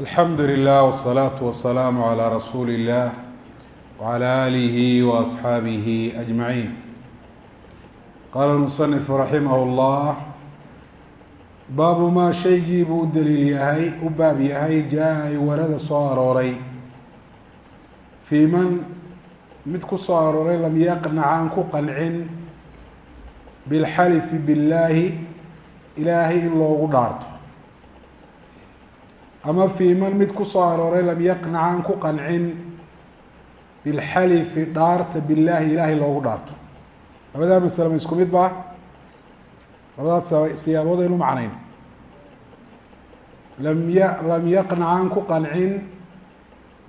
alxamdu lilah wsalaatu wasalaamu calaa rasuuli illah wcala aalihi waasxaabihi ajmaciin qaala lmusanifu raximah llah baabu maa shaygii buu u daliil yahay u baab yahay jaa ay warada soo arooray. Fii man mid ku soo arooray lam yaqnac aan ku qancin bilxalifi billaahi ilaahay in loogu dhaarto ama fii man mid ku soo arooray lam yaqnac aan ku qancin bilxalifi dhaarta billaahi ilaahay loogu dhaarto labadaa masale ma isku mid ba labadaas siyaabood aynu macnayn lam ya lam yaqnac aan ku qancin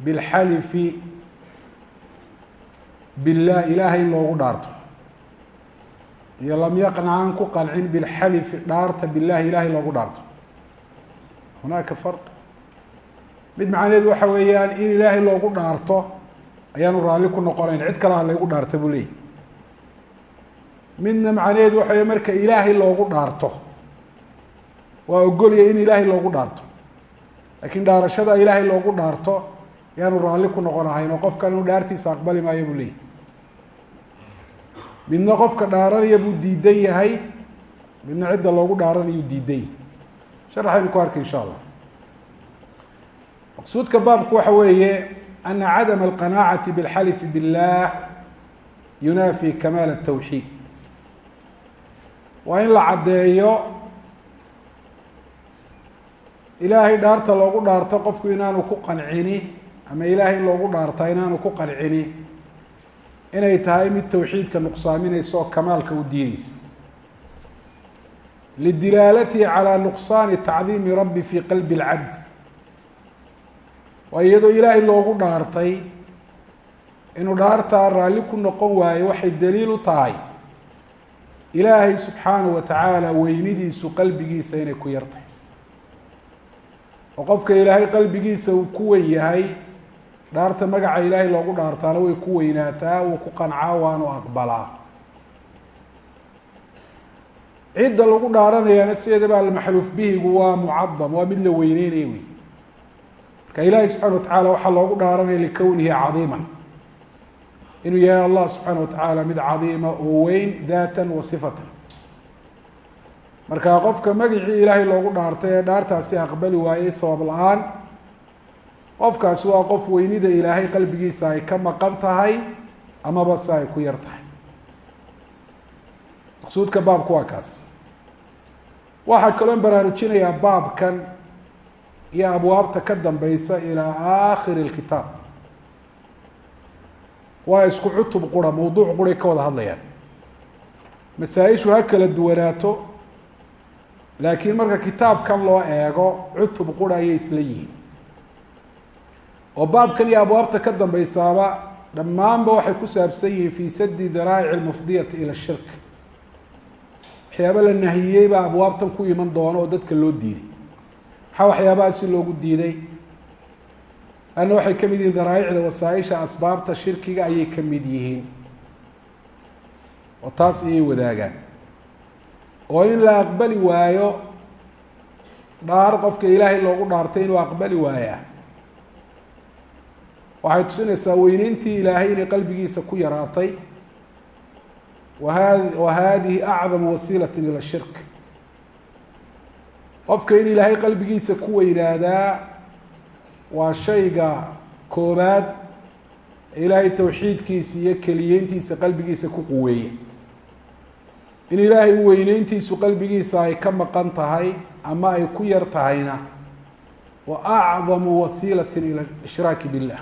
bilxalifi billah ilaahay in loogu dhaarto iyo lam yaqnac aan ku qancin bilxalifi dhaarta billahi ilahay loogu dhaarto hunaaka farq mid macnaheedu waxa weeyaan in ilaahay loogu dhaarto ayaanu raalli ku noqonayn cid kale ha laygu dhaarta buu leeyahy midna macnaheedu waxa wey marka ilaahay loogu dhaarto waa ogolya in ilaahay loogu dhaarto. Laakiin dhaarashada ilaahay loogu dhaarto yaanu raalli ku noqonahayn oo qofkan inuu dhaartiisa aqbali maayo buu leeyahy midna qofka dhaaranaya buu diidan yahay midna cidda loogu dhaaranayuu diidan yahay. Sharaxaynu ku arkay insha allah maqsuudka baabku waxa weeye ana cadama alqanaacati bilxalifi billah yunaafi kamaal الtawxiid waa in la caddeeyo ilaahay dhaarta loogu dhaarto qofku inaanu ku qancini ama ilaahay in loogu dhaartaa inaanu ku qancini inay tahay mid tawxiidka nuqsaaminaysa oo kamaalka u diinaysa lidilaalatihi calى nuqsaani tacdiimi rabbi fi qalbi اlcabd waa iyadoo ilaahay loogu dhaartay inuu dhaartaa raalli ku noqon waayo waxay daliil u tahay. Ilaahay subxaanahu wa tacaala weynidiisu qalbigiisa inay ku yartahay oo qofka ilaahay qalbigiisa uu ku wen yahay dhaarta magaca ilaahay loogu dhaartaana way ku weynaataa wuu ku qancaa waanu aqbalaa. Cidda lagu dhaaranayaana sideedaba almaxluuf bihigu waa mucadam waa mid la weyneynaya wey marka ilaahay subxana wa tacaala waxaa loogu dhaaranaya likownihi cadiiman. Inuu yahay allah subxaana wa tacaala mid cadiima oo weyn daatan wa sifatan. Marka qofka magacii ilaahay loogu dhaartay ee dhaartaasi aqbali waayey sabab la'aan qofkaasi waa qof weynida ilaahay qalbigiisa ay ka maqan tahay amaba se ay ku yar tahay. Maqsuudka baabku waa kaas. Waxaa kaloo baraarujinayaa baabkan iyo abwaabta ka dambeysa ilaa aakhiri اlkitaab waa isku cutub qura mawduuc quray ka wada hadlayaan. Masaa-ishu ha kala duwanaato laakiin marka kitaabkan loo eego cutub qura ayay isla yihiin. Oo baabkan iyo abwaabta ka dambeysaaba dhammaanba waxay ku saabsan yihiin fii sadi daraa'ic اlmufdiyati ila shirk. Waxyaaba la nahiyey baa abwaabtan ku iman doona oo dadka loo diiday maxaa waxyaabaha si loogu diiday. Anna waxay ka mid yihiin daraaicda wasaaisha asbaabta shirkiga ayay ka mid yihiin. Oo taas ayay wadaagaan. Oo in la aqbali waayo dhaar qofka ilaahay loogu dhaartay inuu aqbali waayaa. Waxay tusinaysaa weyneyntii ilaahay inay qalbigiisa ku yaraatay. Waha wa hadihi acdamu wasiilat ila shirk qofka in ilaahay qalbigiisa ku weynaadaa waa shayga koobaad ilaahay tawxiidkiisa iyo keliyeyntiisa qalbigiisa ku quweeya in ilaahay weyneyntiisu qalbigiisa ay ka maqan tahay ama ay ku yar tahayna wa acdamu wasiilatin ila ishraaki billah.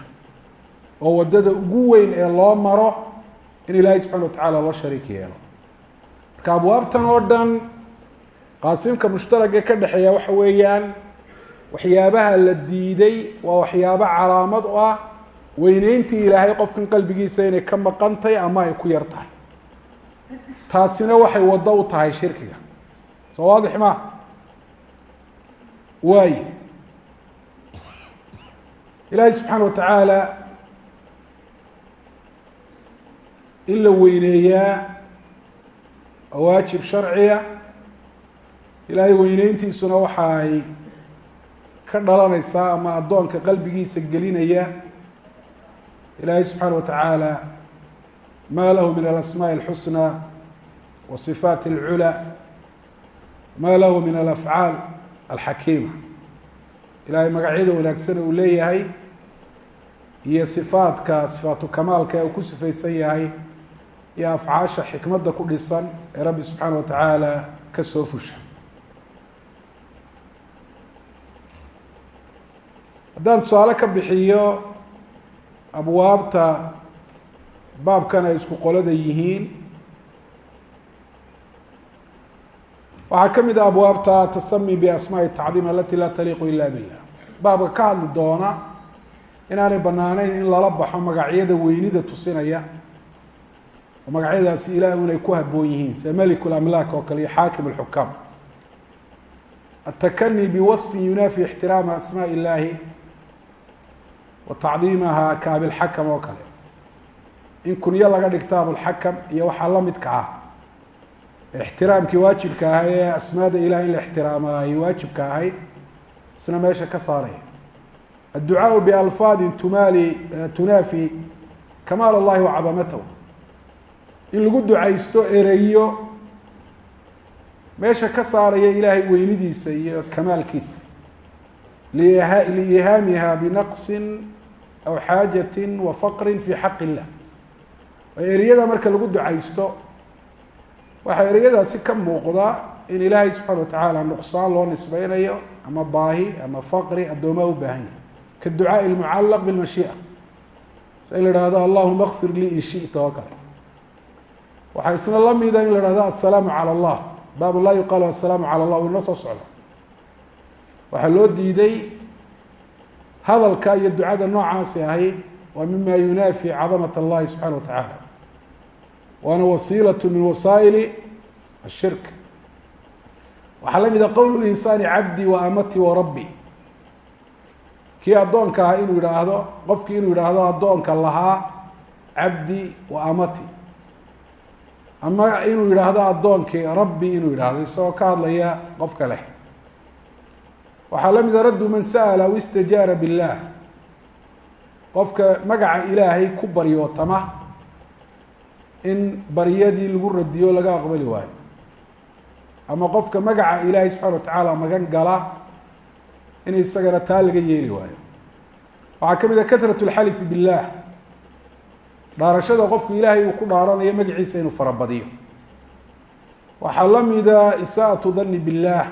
Oo waddada ugu weyn ee loo maro in ilaahay subxana wa tacaala loo shariik yeelo. Marka abwaabtan oo dhan qaasimka mushtaragee ka dhexeeya waxa weeyaan waxyaabaha la diiday waa waxyaabo calaamad u ah weyneyntii ilaahay qofkan qalbigiisa inay ka maqantay ama ay ku yar tahay. Taasina waxay waddo u tahay shirkiga. Soo waadix ma? Waayo ilaahay subxaana wa tacaala in la weyneeyaa waa waajib sharciya ilaahay weyneyntiisuna waxa ay ka dhalanaysa ama addoonka qalbigiisa gelinaya ilaahay subxaana wa tacaala ma lahu min alasmaaءi اlxusnى wa صifaat اlculى ma lahu min alafcaal alxakiima ilahay magacyada wanaagsana uu leeyahay iyo sifaadka sifaatu kamaalka ee uu ku sifaysan yahay iyo afcaasha xikmadda ku dhisan ee rabbi subxaana wa tacaala ka soo fusha haddaan tusaale ka bixiyo abwaabta baabkan ay isku qolada yihiin waxaa ka mid ah abwaabta tasami biasmaai tacdiim alati laa taliiqu ila billah baabka ka hadli doona inaanay banaanayn in lala baxo magacyada weynida tusinaya oo magacyadaasi ilaah inay ku haboon yihiin se malik lamlaak oo kale iyo xaakim اxukaam atakani biwaصfi yunaafi ixtiraama asmaa illahi wa tacdiimaha ka abilxakam oo kale. In kunyo laga dhigto abulxakam iyo waxaa la midka ah. Ixtiraamkii waajibka ahaa ee asmaada ilaah in la ixtiraama ay waajibka ahayd isna meesha ka saaraya adducaaءu bialfaadi tumaali tunaafi kamaal اllahi wacadamatahu in lagu ducaysto ereyo meesha ka saaraya ilaahay weynidiisa iyo kamaalkiisa. Liihaamiha binaqsi aw xaajati wa faqri fi xaq illah ereyada marka lagu ducaysto waxaa ereyadaasi ka muuqda in ilaahay subxaana watacaala nuqsaan loo nisbeynayo ama baahi ama faqri addoomaa u baahan yahay ka ducaai lmucalaq bilmashii'a sa in la ihahdo allahuma kfir lii in shita oo kale waxaa isna la mida in la ihahdo assalaamu cala allah baabu laa yuqaalu assalaamu cala allah inoo soo socda waxaa loo diiday hadalka iyo ducada noocaasi ahayd waa mima yunaafi cadamat allahi subxana wa tacaala waana wasiilaة min wasaa'il الshirk waxaa la mida qowl insaani cabdi wa amati wa rabbi kii addoonka ahaa inuu yidhaahdo qofkii inuu yidhaahdo addoonka lahaa cabdi wa amati ama inuu yidhaahdo addoonkii rabbi inuu yidhaahdo isagoo ka hadlaya qofka leh waxaa la mida raddu man sa'la aw istajaara biاllah qofka magaca ilaahay ku baryootama in baryadii lagu radiyo laga aqbali waayo ama qofka magaca ilaahay subxana wa tacaala magan gala in isagana taa laga yeeli waayo waxaa ka mid a katrat اlxalifi biاllah dhaarashada qofku ilaahay uu ku dhaaranayo magaciisa inuu farabadiyo waxaa la mida isaaءaةu dani biاllah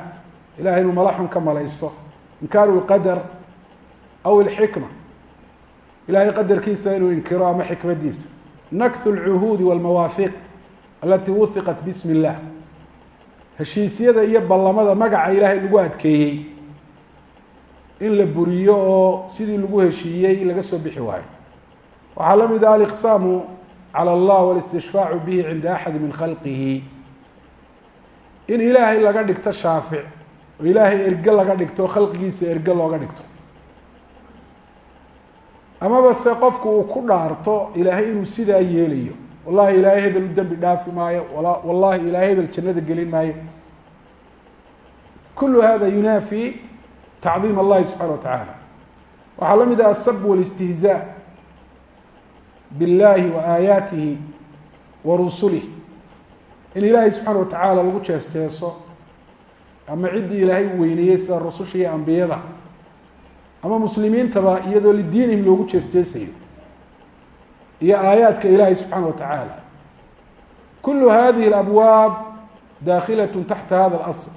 ilahay inuu malaxun ka malaysto. Inkaaru lqadar aw ilxikma ilahay qadarkiisa inuu inkiro ama xikmadiisa. Naktu lcuhuudi walmawaafiq alatii wuhiqat bismi illah heshiisyada iyo ballamada magaca ilaahay lagu adkeeyey. In la buriyo oo sidii lagu heshiiyey laga soo bixi waayo. Waxaa la mid ah aliqsaamu calى allah walistishfaacu bihi cinda axadi min khalqihi. In ilaahay laga dhigto shaafic oo ilaahay erge laga dhigto khalqigiisa erge looga dhigto. Amaba se qofku uu ku dhaarto ilaahay inuu sidaa yeelayo wallahi ilaahay hebel u dembi dhaafi maayo wallahi ilaahay hebel jannada gelin maayo. Kulu hada yunaafi tacdiim allahi subxana wa tacaala. Waxaa la mid ah asab wاlistihzaa biاllahi wa aayaatihi wa rusulih in ilaahay subxaana wa tacaala lagu jees jeeso ama ciddii ilaahay u weyneeyey sida rususha iyo ambiyada ama muslimiintaba iyadoo lidiinihim loogu jees jeesayo iyo aayaadka ilaahay subxaana wa tacaala kulu hadihi اlabwaab dakhilaة taxta hada اlasl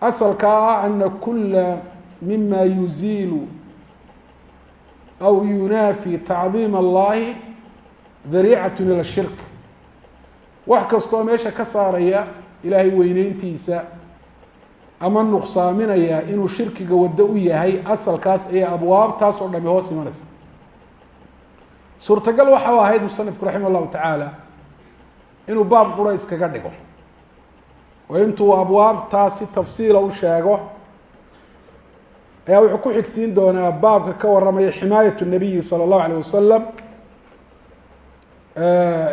asalkaa ah ana kula mima yuziilu aw yunaafi tacdiim allahi dariicat ilى shirk wax kastoo meesha ka saaraya ilaahay weyneyntiisa ama nuqsaaminaya inuu shirkiga waddo u yahay asalkaas ee abwaabtaasoo dhami hoos imanaysa. Suurtagal waxa u ahayd musanifku raxima allahu tacaala inuu baab qura iskaga dhigo. Oo intuu abwaabtaasi tafsiila u sheego ayaa wuxuu ku xigsiin doonaa baabka ka waramaya ximaayatu nabiyi sala allahu alayh wasalam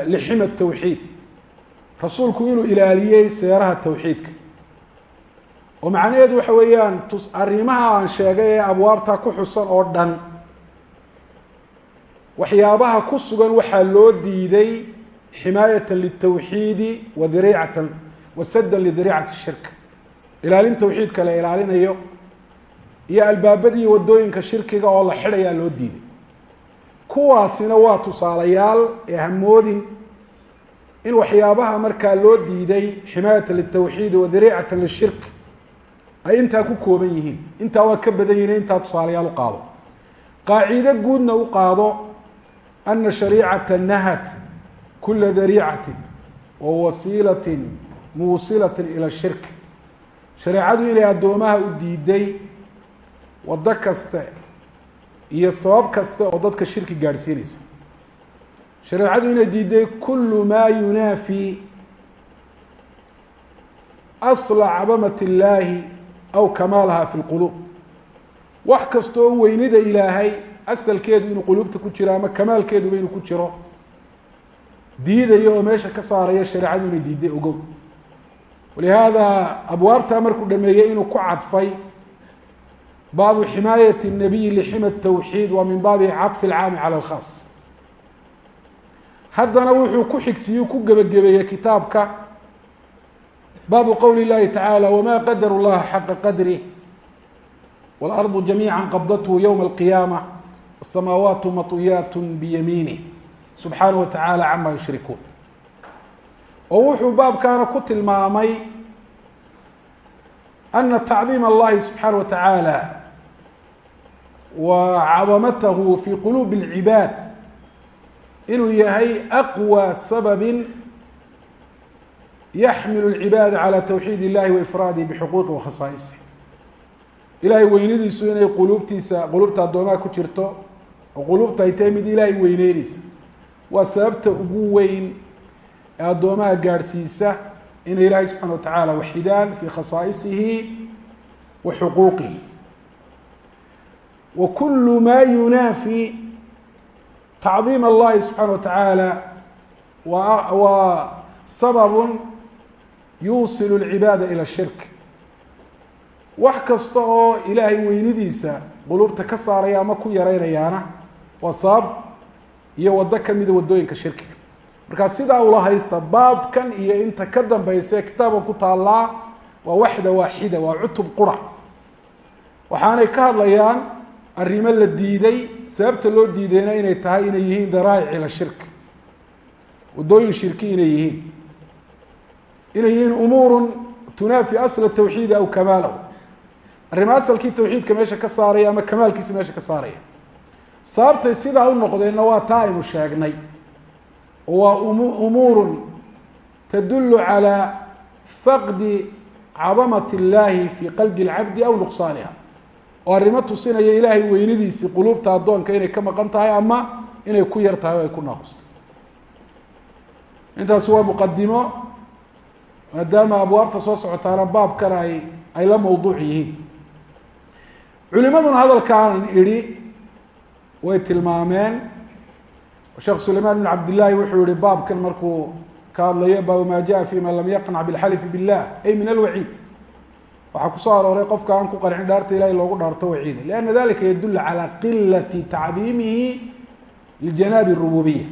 lixima tawxiid. Rasuulku inuu ilaaliyey seeraha tawxiidka oo macnaheedu waxa weeyaan arrimaha aan sheegay ee abwaabta ku xusan oo dhan waxyaabaha ku sugan waxaa loo diiday ximaayatan litawxiidi wa diriicatan wa saddan lidiriicati shirk. Ilaalin tawxiidka la ilaalinayo iyo albaabadii waddooyinka shirkiga oo la xidhayaa loo diiday. Kuwaasina waa tusaalayaal ee hamoodin in waxyaabaha markaa loo diiday ximaayatan litawxiidi wa diriicatan lishirk ay intaa ku kooban yihiin. Intaa waa ka badan yihiin intaa tusaalayaal u qaado. Qaaciide guudna u qaado ana shariicata nahat kula dariicati wa wasiilati muusilati ila shirk. Shareecadu inay addoomaha u diiday waddo kaste iyo sabab kaste oo dadka shirki gaadhsiinaysa. Shareecadu inay diiday kulu maa yunaafi asla cadamat illaahi aw kamaalaha fi lquluub wax kasta oo weynida ilaahay asalkeedu inuu quluubta ku jiro ama kamaalkeeduba inuu ku jiro diidayo oo meesha ka saaraya shareecadu inay diiday ogow walihaada abwaabtaa markuu dhameeyey inuu ku cadfay baabu ximaayati الnabiyi lxima الtawxiid waa min baabi caطfi اlcaami calى اlkhaas haddana wuxuu ku xigsiyu ku gebagabeeyey kitaabka baabu qowli اllahi tacaalى wma qadaru llaha xaqa qadrih wاlarضu jamiica qabdathu ywma اlqiyaamة الsamaawaat maطwiyaat biyamiinih subxaanaه wa tacalى cama yushrikuun oo wuxuu baabkaana ku tilmaamay ana tacdiim اllahi subxaanaه wa taعaalى wa cadamatahu fi quluub اlcibaad inuu yahay aqwى sababi yaxmil اcibaada على towxiid illahi waifraadih bxuquuqi wakhasaa'isi ilaahay weynadiisu inay quluubtiisa quluubta addoomaha ku jirto oo quluubta ay tahay mid ilaahay weyneyneysa waa sababta ugu weyn ee addoomaha gaadhsiisa inay ilaahay subxana wa tacaala waxidaan fii khasaa'isihi wa xuquuqihi. Wa kulu maa yunaafi tacdiim allahi subxaana wa tacaala wa sababun yuusilu lcibaada ila shirk. Wax kasta oo ilaahay weynidiisa quluubta ka saaraya ama ku yareynayaana waa sabab iyo waddo kamida waddooyinka shirkiga. Markaa sidaa ula haysta baabkan iyo inta ka dambaysa ee kitaabka ku taallaa waa waxda waaxida waa cutub qura. Waxaanay ka hadlayaan arrimo la diiday sababta loo diidayna inay tahay inay yihiin daraa'ic ila shirk. Wadooyin shirki inay yihiin inay yihiin umuuru tunaafi asla tawxiidi aw kamaalahu arrima asalkii tawxiidka meesha ka saaraya ama kamaalkiisa meesha ka saaraya. Sababtay sidaa u noqdeenna waa taa aynu sheegnay. Oo waa umuurun tadullu calaa faqdi cadamat illaahi fii qalbi اlcabdi aw nuqsaaniha. Oo arrimo tusinaya ilaahay weynidiisii quluubta addoonka inay ka maqan tahay ama inay ku yar tahay oo ay ku naaqustay intaasi waa muqadimo maadaama abwaabta soo socotaana baabkana ay ay la mawduuc yihiin. Culimaduna hadalkaanan idhi way tilmaameen. Sheekh sulaymaan ibn cabdillaahi wuxuu yihi baabkan markuu ka hadlayo baabu maa jaa fi man lam yaqnac bilxalifi billah ay min alwaciid. Waxaa ku soo arooray qofka aan ku qarcin dhaarta ilahay loogu dhaarto waciida lianna dalika yadul calaa qilati tacdiimihi lijanaabi rububiya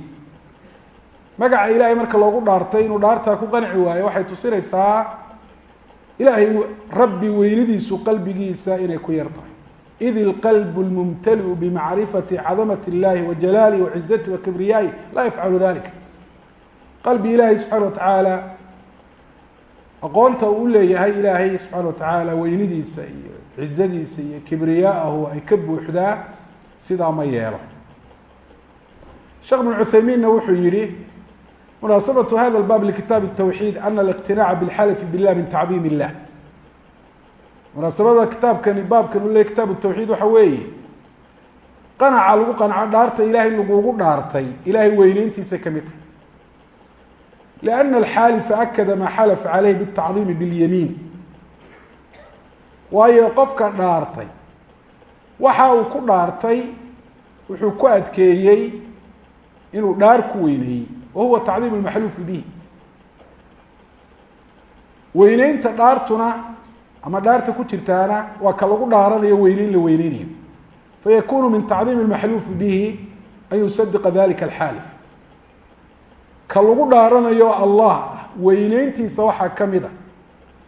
magaca ilahay marka loogu dhaartay inuu dhaartaa ku qanci waayo waxay tusinaysaa ilaahay rabbi weynidiisu qalbigiisa inay ku yar tahay. Id ilqalb lmumtaliu bimacrifati cadamat اllahi wa jalaalih wacizati wa kibriyaahi laa yafcalu dalik qalbi ilaahay subxana wa tacaala aqoonta uu uleeyahay ilaahay subxaana wa tacaala weynidiisa iyo cizadiisa iyo kibriyaahu ay ka buuxdaa sidaa ma yeelo. Sheekh bn cuthaymiinna wuxuu yihi munaasabaة hada اbab likitaab الtawxiid ana اliqtinaaca bاlxalfi bilah min tacdiim الlah munaasabada kitaabkani baabkan u le kitaab tawxiid waxa weeye qanaca lagu qanco dhaarta ilaahay lagugu dhaartay ilaahay weyneyntiisa kamid tahy لأna alxaalifa akada maa xalafa caleyh bالtacdiimi bاlyamiin waayo qofka dhaartay waxa uu ku dhaartay wuxuu ku adkeeyey inuu dhaar ku weyneeyey wa huwa tacdiim اlmaxluufi bihi weyneynta dhaartuna ama dhaarta ku jirtaana waa ka lagu dhaaranayo weyneyn la weyneynayo fayakunu min tacdiim اmaxluufi bihi an yusadiqa dalika alxaalif ka lagu dhaaranayo allah ah weyneyntiisa waxaa kamid a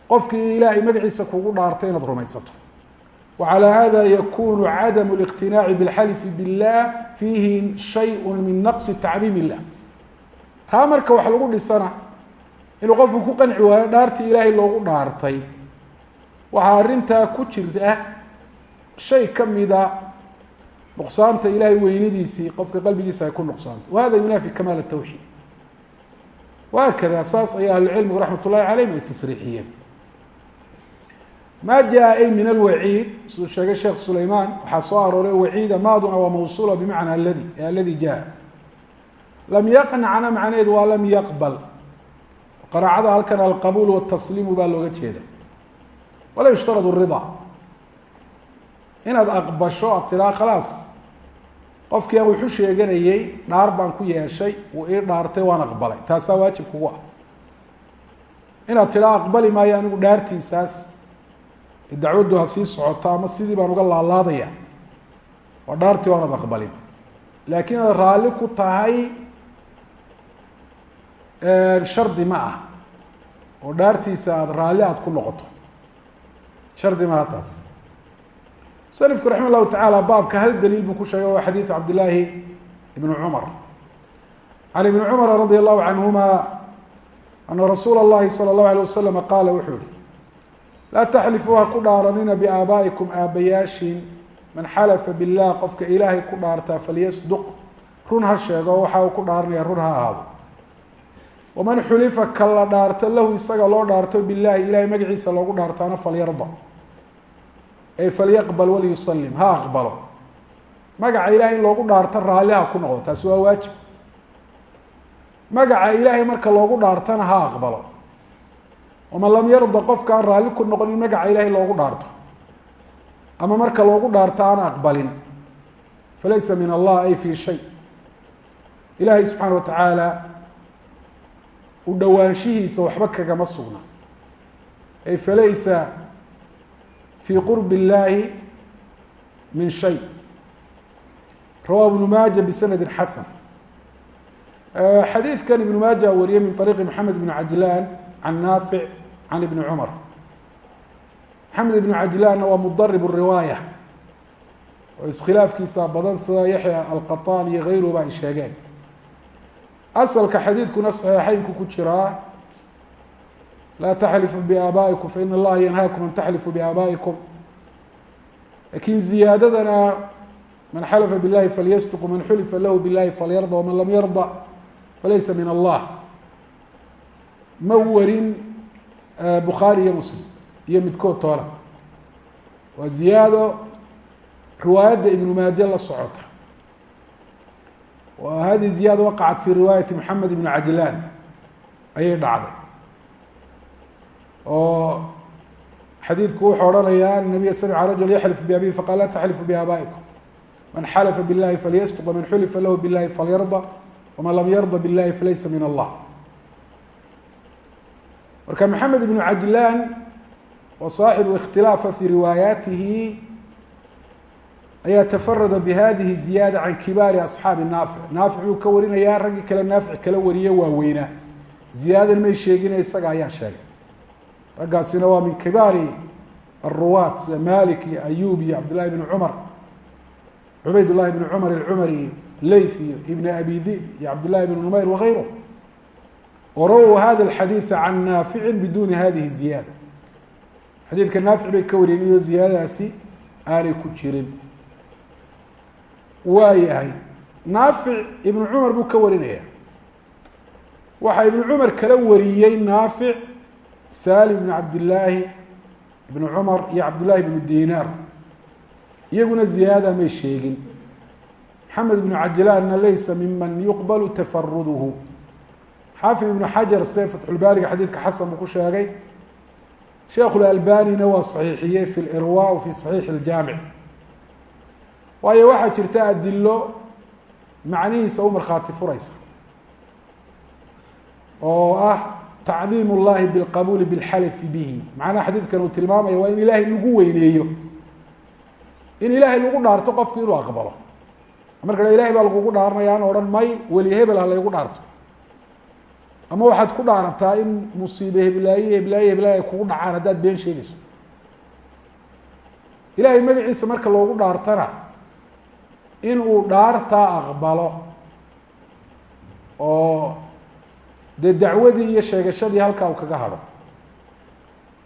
qofkii ilaahay magaciisa kugu dhaartay inaad rumaysato وعlى hada ykun cadم الاqtinaaci bاlxalfi bالlah fiihi shayء min naqص tacdiim الlah taa marka wax lagu dhisana inuu qofku ku qanci waayo dhaartii ilaahay loogu dhaartay. Waxaa arintaa ku jirta shay kamida nuqsaanta ilahay weynadiisii qofka qalbigiisa ay ku nuqsaantay wahada yunaafi kamaal الtawxiid whakada saas ayaa ahlucilmigu raxmat ullahi calayhim ay tasriixiyeen. Ma jaa ay min alwaciid siduu sheegay sheekh sulaymaan waxaa soo arooray waciida maaduna waa mawsuula bimacna aladi aladi jaa lam yaqnacna macnaheedu waa lam yaqbal. Qanaacada halkan alqabuul watasliimu baa looga jeeda. Wala yushtarad rida inaad aqbasho aad tiraa khalaas qofkii aan wuxu sheeganayey dhaar baan ku yeeshay wuu ii dhaartay waan aqbalay. Taasaa waajib kugu ah. Inaad tidhaa aqbali maayo anigu dhaartiisaas. Dacwaddu ha sii socoto ama sidii baan uga laalaadaya. Waa dhaartii waanad aqbalin. Laakiin ku tahay shardi ma ah oo dhaartiisa aada raalli aada ku noqoto shardi maaha taas musanifku raxima llahu tacaala baabka hal daliil buu ku sheegay waa xadiid cabdillaahi ibni cumar can ibni cumara radia allahu canhuma ana rasuula اllahi salى اllahu alيه waslama qaala wuxuu yihi laa taxlifuu ha ku dhaaranina biaabaa'ikum aabbayaashin man xalafa bilah qofka ilaahay ku dhaartaa falyasduq run ha sheego waxa uu ku dhaaranaya run ha ahaado waman xulifa ka la dhaarto lahu isaga loo dhaarto bilahi ilahay magaciisa loogu dhaartaana falyarda. Ay falyaqbal waliyusalim ha aqbalo. Magaca ilahay in loogu dhaarto raalli ha ku noqdo taasi waa waajib. Magaca ilaahay marka loogu dhaartana ha aqbalo. Waman lam yarda qofka aan raalli ku noqon in magaca ilaahay loogu dhaarto. Ama marka loogu dhaarto aan aqbalin. Falaysa min allah ay fi shay. Ilaahay subxaana watacaala u dhowaanshihiisa waxba kagama sugna. Ay falaysa fi qurb اllahi min shay. Rawa ibnu maaja bisanadi xasan. Xadiidkan ibnu maaja wariyey min ariiqi maxamed ibn cajlaan can naafic can ibni cumar. Maxamed ibnu cajlaanna waa mudarib riwaaya oo iskhilaafkiisa badan sida yaxya alqaطaan iyo gayruba ay sheegeen asalka xadiidkuna saxiixeynku ku jiraa laa taxlifu biaabaa'ikum faina allaha yanhaakum an taxlifuu biaabaa'ikum. Lakin ziyaadadana man xalafa billahi falyasduq man xulifa lahu billahi falyarda waman lam yarda falaysa min allah. Ma warin bukhaari iyo muslim iyo midkood toona waa ziyaado riwaayadda ibnu maaje la socota wa hadihi ziyaada waqacat fi riwaayati moxamed ibn cajlaan ayay dhacday. Oo xadiidku wuxuu odhanayaa an nabiya samica rajul yaxlif biabihi faqal laa taxlifu biaabaa'ikum man xalafa billahi falyasduq waman xulifa lahu billahi falyarda waman lam yarda billahi falaysa min allah. Marka maxamed ibnu cajlaan oo saaxibu ikhtilaafa fi riwaayaatihi ayaa tafarada bihadihi ziyaada can kibaari asxaabi naafic. Naafic buu ka warinayaa raggii kale naafic kala wariye waaweynaa ziyaadan may sheegine isaga ayaa sheegay. Raggaasina waa min kibaari aruwaat sida iyo ayub iyo cabdillahi bni cumar cubayd llahi cumar alcumari leyth iyo ibn abi dib iyo cabdillahi bni numayr wagayru oo rawow hada alxadiida can naaficin biduni hadihi ziyaada. Xadiidka naafic bay ka wariyeen iyadoo ziyaadadaasi aanay ku jirin waa yahay naafic ibnu cumar buu ka warinaya. Waxaa ibnu cumar kala wariyey naafic salim ibn cabdillaahi ibnu cumar iyo cabdullahi ibnu dinaar. Iyaguna ziyaada may sheegin. Maxamed ibnu cajlaanna laysa miman yuqbalu tafaruduhu xaafid ibnu xajar se fatxulbaariga xadiidka xasan buu ku sheegay. Sheekhulalbanina waa saxiixiyey fi lirwa fi saxiixi iljaamic waayo waxaa jirta adilo macnihiisa u markhaati furaysa oo ah tacdiim اllahi biاlqabuuli biاlxalfi bihi macnaha xadiidkan uu tilmaamaya waa in ilaahay lagu weyneeyo in ilaahay lagu dhaarto qofku inuu aqbalo marka ilahay baa lagugu dhaaranaya aan odhan may weli hebel ha laygu dhaarto ama waxaad ku dhaarataa in musiibe heblaaye heblaaye heblaaye ay kugu dhacaan haddaad been sheegayso ilaahay magaciisa marka loogu dhaartana in uu dhaartaa aqbalo oo dee dacwadii iyo sheegashadii halkaa uu kaga hadho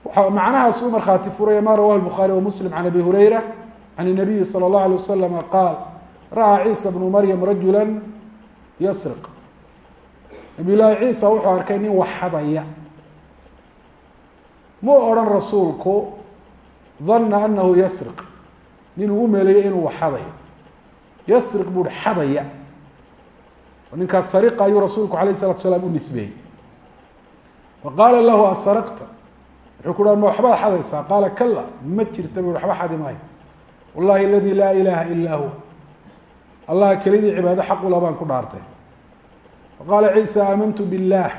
waxa macnahaas u markhaati furaya ma rawahu الbukhaarي وmuslim can abi hurayra can الnabiyi salى الlahu alيه waslama qaal ra'aa ciisa bnu maryam rajula yasriq nabiy llaahi ciisa wuxuu arkay nin waxadaya mu odhan rasuulku dana anahu yasriq nin uu u meleeyey inuu waxadayo yasriq buuhi xadaya. Ninkaas sariqa ayuu rasuulku alayh isalatu salaam u nisbeeyey. Faqaala lahu asaraqta? Wuxuu ku dhaha ma waxbaad xadaysaa? Qaala kala ma jirta bu waxba xadi maayo. Wallahi aladii laa ilaaha ilaa huwa. Allaha kelidii cibaado xaq u labaan ku dhaartay. Faqaala ciisa aamantu billaah.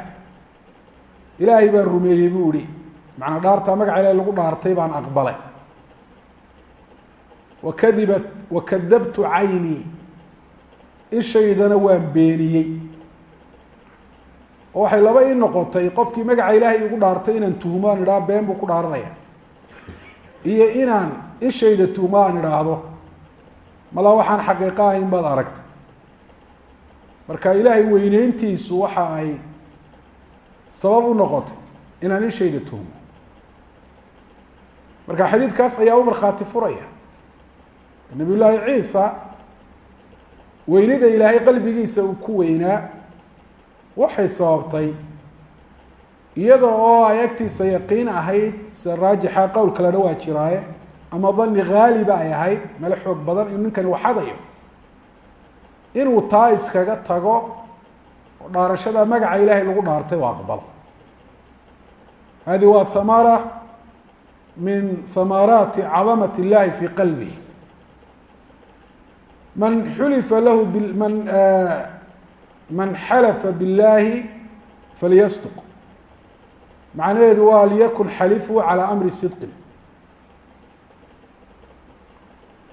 Ilaahay baan rumeeyey buu ihi macnaa dhaartaa magaca ilahi lagu dhaartay baan aqbalay wakadibat wakadabtu caynii ishaydana waan beeniyey. Oo waxay laba ii noqotay qofkii magaca ilaahay igu dhaartay inaan tuhmo aan idhaha been buu ku dhaaranaya. Iyo inaan ishayda tuhmo aan idhaahdo. Malaa waxaan xaqiiqa ahayn baad aragtay. Marka ilaahay weyneyntiisu waxa ay sabab u noqotay inaan ishayda tuhmo marka xadiidkaas ayaa u markhaati furaya nabiy llaahi ciisa weynida ilaahay qalbigiisa uu ku weynaa waxay sababtay iyada oo ay agtiisa yaqiin ahayd sida raajixa qowl kalena waa jiraaye ama dani haaliba ay ahayd mele xoog badan inuu ninkani waxadayo inuu taa iskaga tago oo dhaarashada magaca ilaahay lagu dhaartay oo aqbalo hadi waa hamara min hamaaraati cadamat اllahi fi qalbih man xulifa lahu man man xalafa biاllahi falyasduq. Macnaheedu waa liyakun xalifu calى amri sidqin.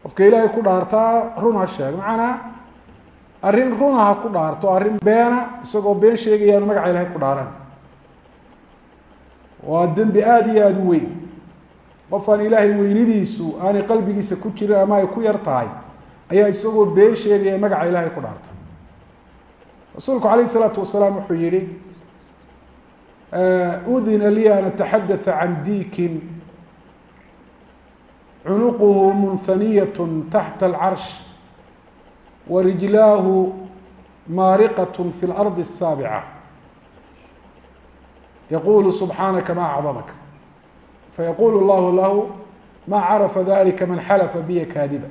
Qofka ilaahay ku dhaartaa run ha sheeg. Macanaa arrin runa ha ku dhaarto arrin beena isagoo been sheegayaanu magaca ilahay ku dhaaran. Waa dembi aada iyo aada u weyn. Qof aan ilaahay weynidiisu aanay qalbigiisa ku jirin ama ay ku yar ayaa isagoo been sheegaya magaca ilaahay ku dhaarta rasuulku alayh الsalaatu wasalaam wuxuu yihi udina li an ataxadatha can diikin cunuquhu munhaniyat taxta alcarsh wa rijlaahu maariqat fi اlardi الsaabica yaqulu subxaanaka ma acdamaka fayaqulu llahu lahu ma carafa dalika man xalafa biya kaadiba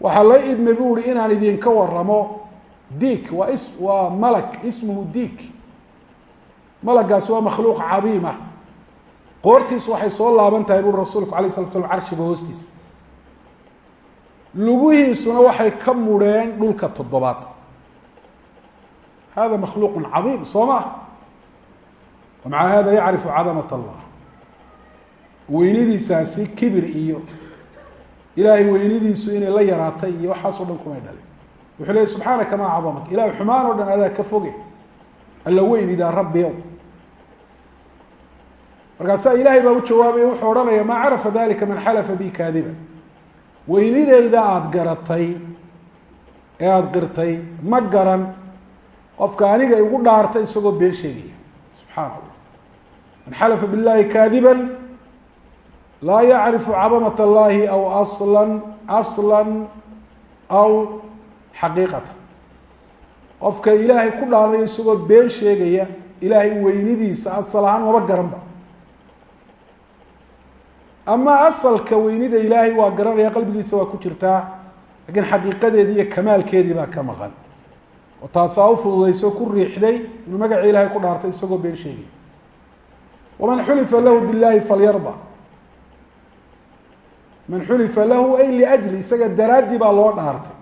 waxaa la idmay bu uhi inaan idinka waramo diik waa waa malak ismuhu diik. Malagaasi waa makhluuq cadiima qoortiisu waxay soo laaban tahay buri rasuulku alay slat slam carshiga hoostiisa. Lugihiisuna waxay ka mudheen dhulka toddobaad. Hada makhluuq cadiim soo ma maca hada yacrifu cadamat allah. Weynidiisaasi kibir iyo ilaahay weynidiisu inay la yaraatay iyo waxaasoo dhan kumay dhalin wuxuu leey subxaanaka maa cadamak ilahay xumaan oo dhan adaa ka foge. Alla weyn idaa rabbiyow markaasaa ilaahay baa u jawaabaya wuxuu odhanaya maa carafa dalika man xalafa bi kaadiba. Weynideyda aada garatay ee aada qirtay ma garan qofka aniga igu dhaartay isagoo been sheegaya. Subxaana allah man xalafa billahi kaadiba laa yacrifu cadamat allahi aw aslan aslan aw xaqiiqatan. Qofka ilaahay ku dhaarnayo isagoo been sheegaya ilaahay weynidiisa asal ahaan maba garanba. Ama asalka weynida ilaahay waa garanaya qalbigiisa waa ku jirtaa lakiin xaqiiqadeedii iyo kamaalkeedii baa ka maqan. Oo taasaa ufududayso ku riixday inuu magaca ilaahay ku dhaartay isagoo been sheegaya. Waman xulifa lahu billahi falyarda man xulifa lahu ay liajli isaga daraaddii baa loo dhaartay.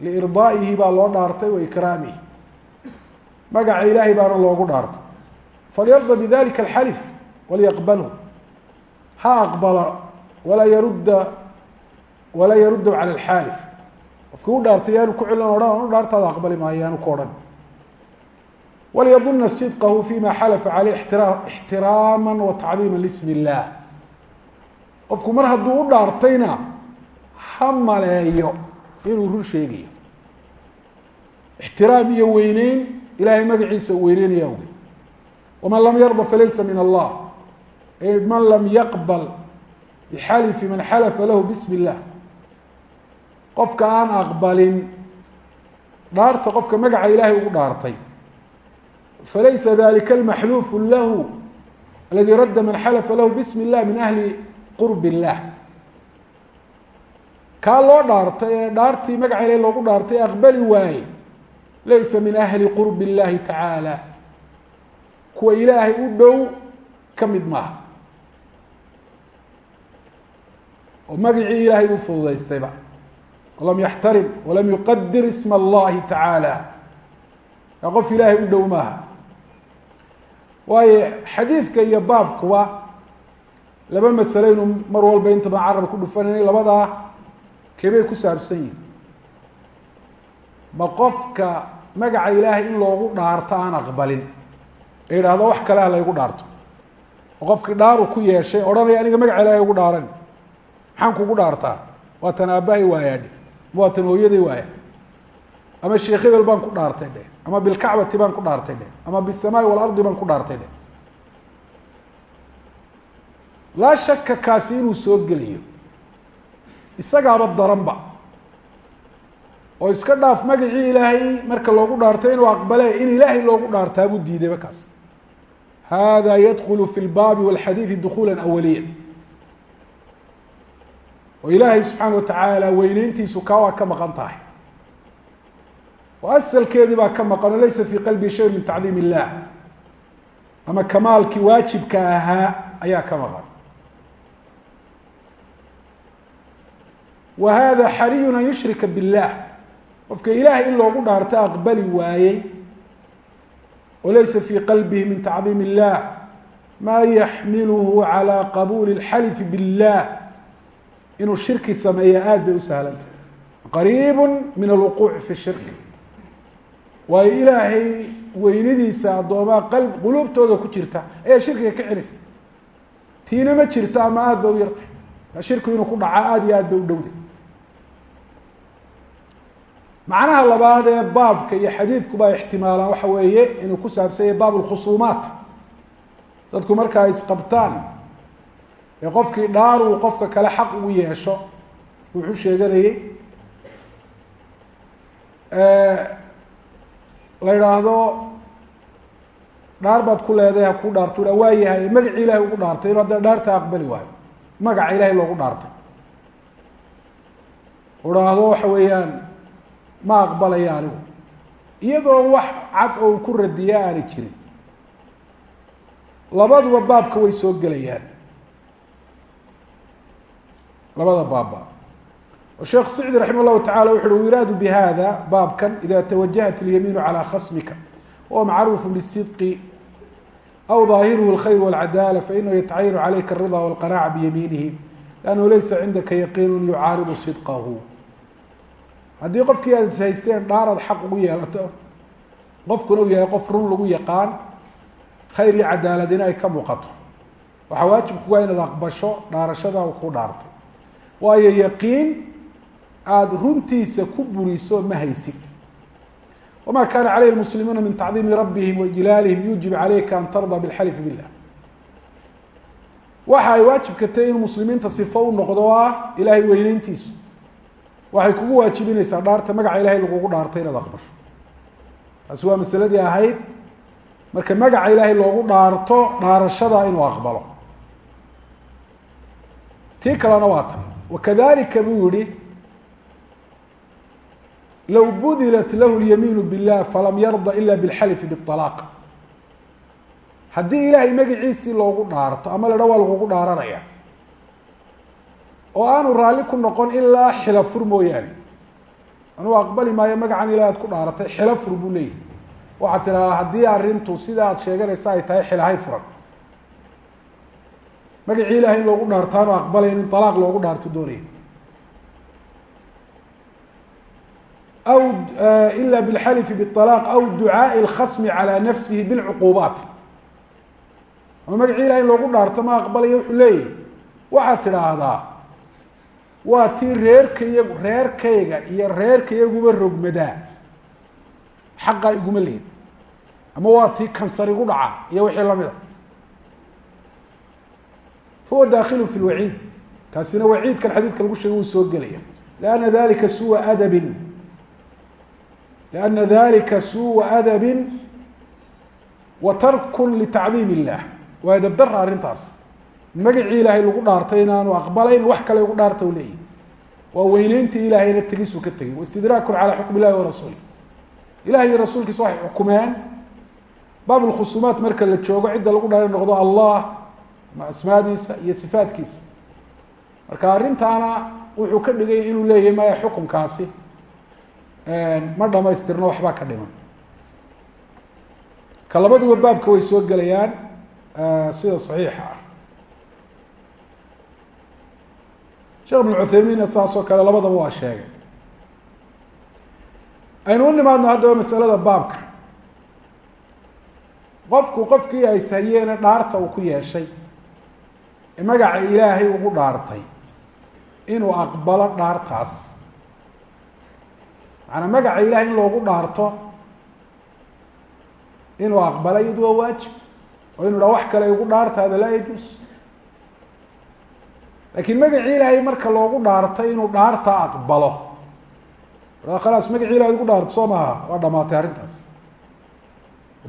Liirdaa'ihi baa loo dhaartay wa ikraamihi. Magaca ilaahay baana loogu dhaartay. Falyarda bidalika alxalif walyaqbalhu ha aqbala walaa yarudda walaa yarudda cala alxaalif. Qofkii u dhaartay yaanu ku celin odhan u dhaartaada aqbali maayo yaanu ku odhan. Walyaduna sidqahu fima xalafa caleyh ixtira ixtiraama wa tacdiima lism illah qofku mar hadduu u dhaartayna ha maleeyo inuu run sheegayo. Ixtiraam iyo weyneyn ilahay magaciisa u weyneynaya awgeed waman lam yarda falaysa min allah. Man lam yaqbal bixalifi man xalafa lahu bismi illah qofka aan aqbalin dhaarta qofka magaca ilaahay ugu dhaartay. Falaysa dalika almaxluufu lahu aladi radda man xalafa lahu bismi illah min ahli qurb illah kaa loo dhaartay ee dhaartii magaca ilahay loogu dhaartay aqbali waaye laysa min ahli qurb illahi tacaala kuwa ilaahay u dhow ka mid maaha. Oo magacii ilaahay buu fududaystayba. Lam yaxtarim walam yuqadir isma allahi tacaala qof ilaahay u dhow maaha. Waayo xadiidka iyo baabkuba laba masaleynu mar walba inta baan carab ku dhufanayna labadaa keebay ku saabsan yihiin ma qofka magaca ilaahay in loogu dhaarto aan aqbalin. Ee idhaahdo wax kale ha laygu dhaarto. Oo qofkii dhaaru ku yeeshay odhanaya aniga magaca ilaahay ugu dhaaran. Maxaan kugu dhaartaa? Waa tan aabbahay waayaadhe ama waa tan hooyaday waaya ama sheekh hebel baan ku dhaartay dheh ama bilkacbati baan ku dhaartay dheh ama bisamaai walardi baan ku dhaartay dheh laa shaka kaasi inuu soo gelayo isagaaba daranba. Oo iska dhaaf magacii ilaahay marka loogu dhaartay inuu aqbale in ilaahay loogu dhaartaa buu diidayba kaas hada yadkulu fi lbaabi walxadiidi dukula awaliya. Oo ilaahay subxaana watacaala weyneyntiisu kaa waa ka maqan tahay. Oo asalkeedii baa ka maqan oo laysa fii qalbi shay min tacdiim illah. Ama kamaalkii waajibka ahaa ayaa ka maqan wa hada xariyun an yushrika biاllah qofka ilaahay in loogu dhaarto aqbali waayey oo laysa fii qalbihi min tacdiim illah maa yaxmiluhu calى qabuuli اlxalifi biاllah inuu shirki sameeya aada bay u sahlantah qariibu min alwuquuci fi shirk waayo ilaahay weynadiisa addoomaa qalb quluubtooda ku jirta ayaa shirkiga ka celisa tiina ma jirta ama aada ba u yartay shirku inuu ku dhaca aada iyo aad bay u dhowday macnaha labaad ee baabka iyo xadiidkuba ixtimaalaan waxa weeye inuu ku saabsanya baab lkhusuumaat dadku marka ay isqabtaan ee qofkii dhaar uu qofka kale xaq ugu yeesho wuxuu sheeganayey la idhaahdo dhaar baad ku leedahay ha ku dhaarto ha waa yahay magaci ilahay ugu dhaartay inu haddana dhaarta aqbali waayo magaca ilahay loogu dhaartay. Udhaahdo waxa weeyaan ma aqbalayo anigu. Iyadoo wax cad oo uu ku radiyaa aana jirin. Labaduba baabka way soo gelayaan. Labada baabba. Sheekh sicdi raximah llahu tacala wuxu uhi wiraadu bi hada baabkan ida tawajahat ilyamiinu calaa khasmika wahuwa macruufu bisidqi aw daahiruhu alkhayr walcadala fainahu yatacayanu calayka alrida walqanaaca biyamiinihi lannahu laysa cindaka yaqiinu yucaaridu sidqahu haddii qofkii aad haysteen dhaaraad xaq ugu yeelato qofkuna uu yahay qof run lagu yaqaan khayr iyo cadaaladina ay ka muuqato. Waxaa waajibkuga inaad aqbasho dhaarashada ku dhaartay waayo yaqiin aada runtiisa ku buriso ma haysid. Wama kana caleyhi lmuslimuuna min tacdiimi rabbihim waijlaalihim yuujib caleyka an tarda bilxalifi billah. Waxa ay waajibka tahay inuu muslimiinta sifo u noqdo ah ilaahay weyneyntiisu waxay kugu waajibinaysaa dhaarta magaca ilahay lagugu dhaartay inaad aqbasho. Taasi waa masaladii ahayd. Marka magaca ilaahay loogu dhaarto dhaarashada inuu aqbalo. Tii kalena waa tan. Wakadalika buu yihi low budilat lahu lyamiinu billah falam yarda ila bilxalifi bialaaq haddii ilaahay magaciisii loogu dhaarto ama la dha waa lagugu dhaaranaya oo aanu raalli ku noqon ilaa xilafur mooyaane. Anugu aqbali maayo magacan ilahi aad ku dhaaratay xilafur buu leeyahy waxaad tidhahdaa haddii arrintu sida aad sheeganaysa ay tahay xilahay furan. Magacii ilahay in loogu dhaartaanu aqbalayn in alaaq loogu dhaarto doonaya aw ila bilxalifi bialaaq aw ducaai اlkhasmi calى nafsihi bilcuquubaat ama magacii ilahay in loogu dhaarto ma aqbalaya wuxuu leeyahy waxaad tidhaahdaa waa tii reerkayagu reerkayga iyo reerkayaguba rogmadaa. Xaqaa iguma leed ama waa tii kansar igu dhaca iyo wixii la mid a fahuwa daakilu fi lwaciid kaasina waciidkan xadiidka lagu sheegay wuu soo gelaya. Lianna dalika suwa adabin. Lianna dalika suwa adabin wa tarkun litacdiim illah. Waa adab dara arrintaas magacii ilaahay lagu dhaartay inaanu aqbalayn wax kale igu dhaarta u leeyahy waa weyneyntii ilaahayna tegisuu ka tegay. Waistidraakun calaa xukm illahi wa rasuuli iyo rasuulkiisa waxay xukumeen baab lkhusuumaat marka la joogo cidda lagu dhaar noqdo allah ama asmaadiisa iyo sifaatkiisa. Marka arrintaana wuxuu ka dhigay inuu leeyahay maya xukunkaasi. Ma dhamaystirno waxbaa ka dhiman. Ka labaduba baabka way soo gelayaan. Sida saxiixa ah sheekh ibn cuthaymiinna saas oo kale labadaba waa sheegay. Aynu u nimaadno haddaba masalada baabka. Qofku qofkii ay sahiyeene dhaarta uu ku yeeshay ee magaca ilaahay ugu dhaartay inuu aqbalo dhaartaas. Macanaa magaca ilahay in loogu dhaarto inuu aqbalo iyadu waa waajib. Oo inu dhaha wax kale igu dhaarta hada laa yajuus laakiin magacii ilaahay marka loogu dhaartay inuu dhaarta aqbalo. Khalaas magacii ilahay ugu dhaarto soo maaha waa dhamaatay arrintaas.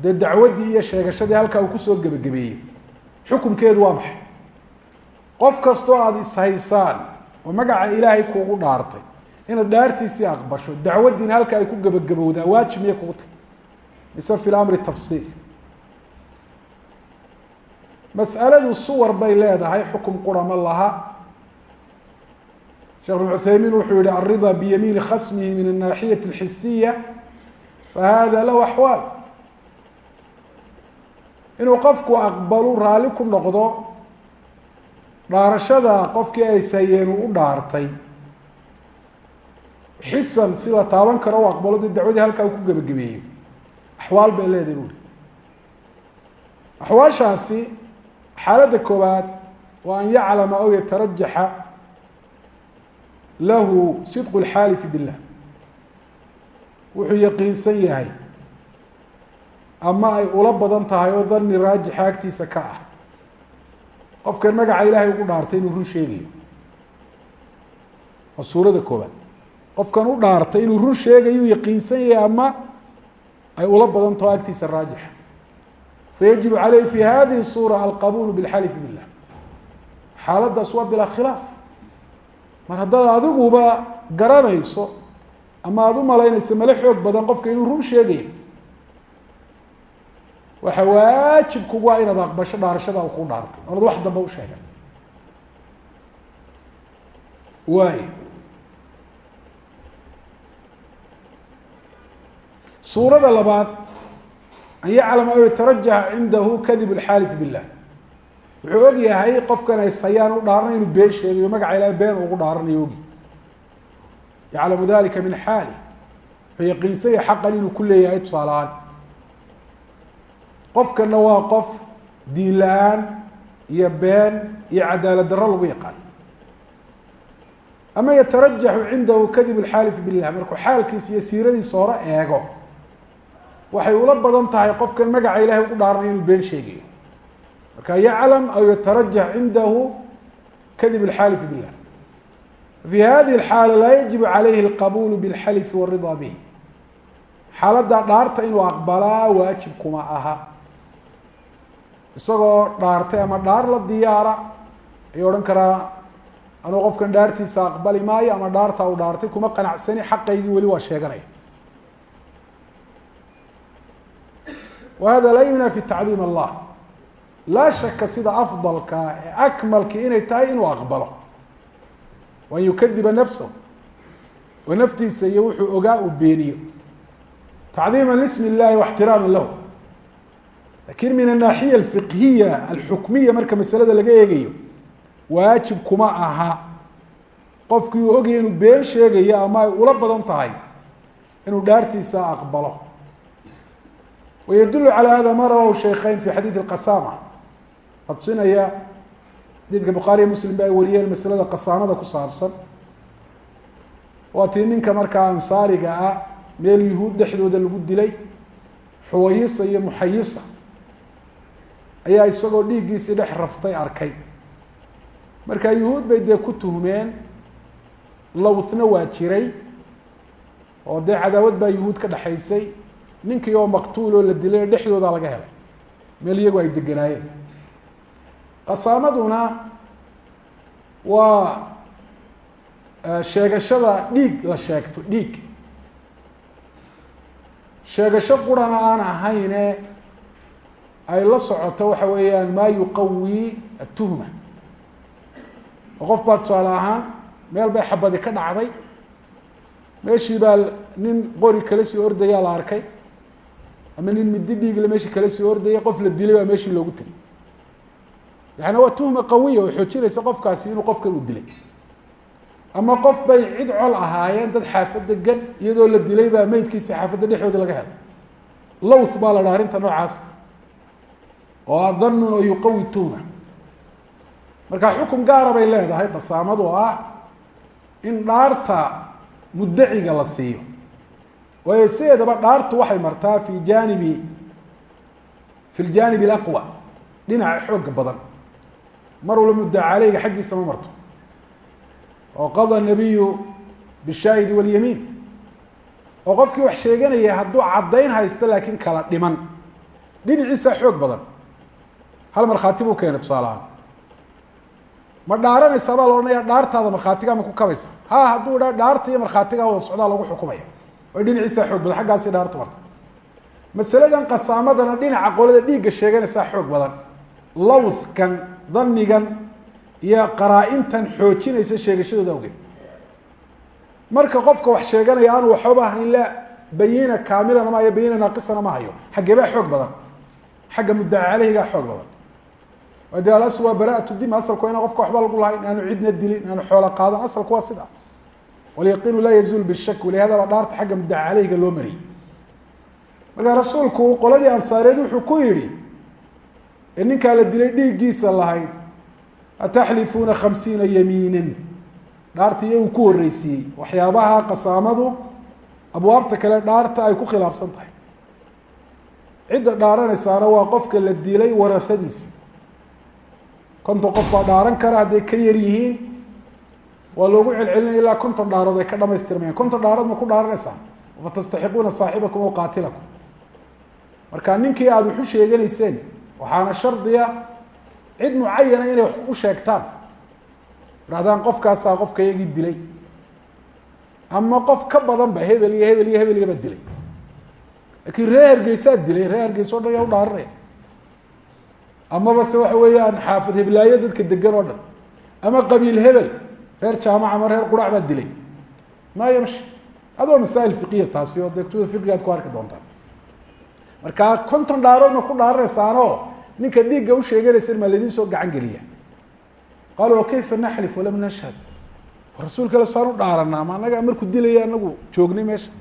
Dee dacwaddii iyo sheegashadii halkaa uu ku soo gebagabeeyey xukumkeedu waa maxay? Qof kastoo aada ishaysaan oo magaca ilaahay kuugu dhaartay inaad dhaartiisii aqbasho dacwaddiina halka ay ku gebagabowdaa waajib miyay kugu tahy mise fi lamri tafsiil. Mas'aladu suwar bay leedahay xukum qura ma laha shekh uthaymin wuxuu yihi alriba biyamiini khasmihi min anaaxiya اlxisiya fahada lahu axwaal inuu qofku aqbalu raali ku noqdo dhaarashada qofkii ay sayeenu u dhaartay. Xisan si la taaban karo u aqbalo dee dacwadii halkaa uu ku gebagabeeyey. Axwaal bay leedahay buuri axwaashaasi xaaladda koowaad waa an yaclama aw yatarajaxa lahu sidqu lxaalifi billah. Wuxuu yaqiinsan yahay ama ay ula badan tahay oo dani raajixa agtiisa ka ah. Qofkan magaca ilaahay ugu dhaartay inuu run sheegayo. Waa suurada koobaad qofkan u dhaartay inuu run sheegayu yaqiinsan yahay ama ay ula badan taho agtiisa raajixa fayajibu caleyhi fi hadihi suura alqabuul bilxalifi billah. Xaaladdaas waa bilaa khilaaf mar haddaad adiguba garanayso ama aada u malaynayso male xoog badan qofka inuu run sheegayo waxa waajib kugu ah inaad aqbasho dhaarashada u ku dhaartay oonad wax dambe u sheegan waay. Suurada labaad an yaclama aw yatarajaha cindahu kadib اlxaalif billah wuxuu og yahay qofkan ay sayaan u dhaaranayo inuu been sheegayo magaca ilahay been ugu dhaaranayo ogi yaclamu dalika min xaali. Wuxuu yaqiinsan yahay xaqan inuu ku leeyahay tusaaleaan qofkana waa qof diin la'aan iyo been iyo cadaalad darro lagu yaqaan. Ama yatarajaxu cindahu kadib alxaalif billah. Markuu xaalkiisa iyo siiradiisa hore eego waxay ula badan tahay qofkan magaca ilahay ugu dhaaranayo inuu been sheegayo marka yaclam aw yatarajax cindahu kadib alxaalif billah. Fi hadihi alxaala laa yajibu calayhi alqabuulu bilxalifi waridaa bihi. Xaaladda dhaarta inuu aqbalaa waajib kuma aha. Isagoo dhaartay ama dhaar la diyaara ayuu odhan karaa anuu qofkan dhaartiisa aqbali maayo ama dhaarta uu dhaartay kuma qanacsani xaqaygii weli waa sheeganaya. Wa hada laa yunaafi tacdiim allah laa shaka sida afdalka ee akmalki inay tahay inuu aqbalo waan yukadiba nafsahu oo naftiisa iyo wuxuu ogaa uu beeniyo tacdiima lismi اllahi واxtiraama lahu lakin min الnaaxiya alfiqhiya alxukmiya marka masalada laga eegayo waajib kuma aha qofkii uu ogaya inuu been sheegayo ama ay ula badan tahay inuu dhaartiisa aqbalo wydul alى hada ma rawahu shaykhayn fi xadiid اqasama adsinaya xadiidka bukhaariya muslim ba ay wariyeen maslada qasaamada ku saabsan. Waa tii ninka markaa ansaariga ah meel yuhuud dhexdooda lagu dilay xuwayisa iyo muxayisa ayaa isagoo dhiiggiisii dhex raftay arkay. Marka yuhuud bay dee ku tuhmeen lawthna waa jiray oo dee cadaawad baa yuhuud ka dhexaysay ninkii oo maqtuul oo la dilayna dhexdooda laga helay. Meel iyagu ay deganaayeen qasaamaduna waa sheegashada dhiig la sheegto dhiig. Sheegasho qurana aan ahayne ay la socoto waxa weeyaan maa yuqawi atuhma oo qof baa tusaale ahaan meel bay xabadi ka dhacday. Meeshii baa nin qori kala sii ordayaa la arkay. Ama nin midi dhiigle meeshii kala sii ordayay qof la dilay baa meeshii loogu tegay yaani waa tuhma qawiya oo xoojinaysa qofkaasi inuu qofkan uu dilay. Ama qof bay cid col ahaayeen dad xaafad degan iyadoo la dilay baa meydkiisa xaafadda dhexdooda laga helay. Lowth baa la dhaha arrinta noocaas. Oo a danun oo yuqawi tuhma marka xukun gaara bay leedahay qasaamad oo ah in dhaarta muddaciga la siiyo. Waayo sideedaba dhaartu waxay martaa fi janibi fi ljanib alaqwa dhinaca xooga badan mar walba mudda caleyga xaggiisa ma marto. Oo qada nabiyu bishaahidi walyamiin oo qofkii wax sheeganaya hadduu caddayn haysto laakiin kala dhiman. Dhinaciisaa xoog badan. Hal markhaati buu keenay tusaalahaan ma dhaaranaysaa baa la odhanaya dhaartaada markhaatigaa ma ku kabaysa. Ha hadduu dha dhaarta iyo markhaatigaa wada socdaa lagu xukumaya. Way dhinaciisaa xoog badan xaggaasi dhaartu marta masaladan qasaamadana dhinaca qolada dhiigga sheeganaysaa xoog badan lawthkan danigan iyo qaraa-intan xoojinaysa sheegashadooda awgeed. Marka qofka wax sheeganaya aanu waxbaba hayn la bayina kaamilana ma hayo bayina naaqisana ma hayo. Xaggeebaa xoog badan. Xagga muddaca caleyhigaa xoog badan. Alasl waa bara'atu dim asalku inaan qofka waxba lagu lahayn aanu cidna dilin aanu xoola qaadan asalku waa sida walyaqiinu laa yazuul bishak walihada baa dhaarta xagga muddaca loo mariyey. Markaa rasuulku qoladii ansaareed wuxuu ku yihi ee la dilay dhiiggiisa lahayd ataxlifuuna khamsiina yamiinan dhaarta iyagu ku horreysiiyey waxyaabaha qasaamadu abwaabta kale dhaarta ay ku khilaafsan tahay. Cidda dhaaranaysaana waa qofka la dilay warahadiisa konton qof baa dhaaran kara hadday ka yar yihiin waa loogu celcelinaya ilaa konton dhaarood ay ka dhamaystirmayaan konton dhaarood ma ku dhaaranaysaa? Fatastaxiquuna saaxibakum o qaatilakum marka ninkii aada wax u sheeganayseen waxaana shardiya cid mucayana inay wax u sheegtaan. Idhahdaan qofkaasaa qofka iyagii dilay. Ama qof ka badanba hebel iyo hebel iyo hebel iyaba dilay. Laakiin ree hergeysaa dilay ree hergeysa o dhan yaa u dhaaranaya amaba se waxa weeyaan xaafid heblaayo dadka degan oo dhan. Ama qabiil hebel reer jaamac ama reer qurac baa dilay. Ma yamshi. Hada waa masaa'il fiqiya taasi oo dee kutubada ad ku arki doontaan marka konton dhaaroodna ku dhaaranaysaanoo ninka dhiigga usheeganaysan maa laydin soo gacan geliya. Qaaluu wa kayfa naxlif walam nashhad? Rasuulka ale saan dhaaranaa ma anaga markuu dilaya anagu joognay meesha.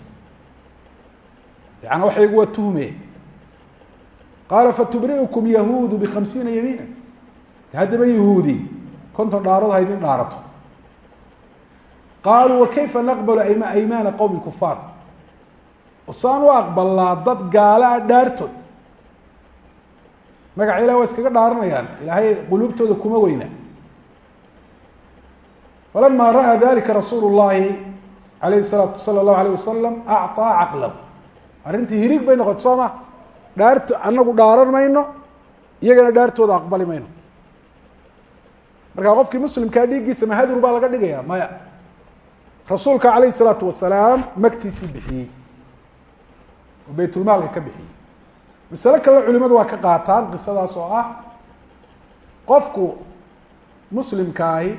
Yaana waxaygu waa tuhme. Qaala fatubri'ukum yahuudu bikhamsiina yamiina haddaba yahuudi konton dhaarood ha idin dhaarato qaaluu wakayfa naqbalu aymaana qowmi kufaar saan u aqbalnaa dad gaala a dhaartood. Magaca ilahi waa iskaga dhaaranayaan. Ilaahay quluubtooda kuma weyna. Falama ra'aa dalika rasuulu llahi alayhi salaatu sala allahu alayh wasalam acطaa caqlahu. Arrintii hiriig bay noqota soo ma? Dhaarto anagu dhaaran mayno iyagana dhaartooda aqbali mayno. Markaa qofkii muslimkaa dhiiggiisa mahadur baa laga dhigaya maya. Rasuulka alayh salaatu wasalaam magtiisii bixiyey oo baytulmaalka ka bixiyey. Masale kalena culimadu waa ka qaataan qisadaas oo ah qofku muslimkaahi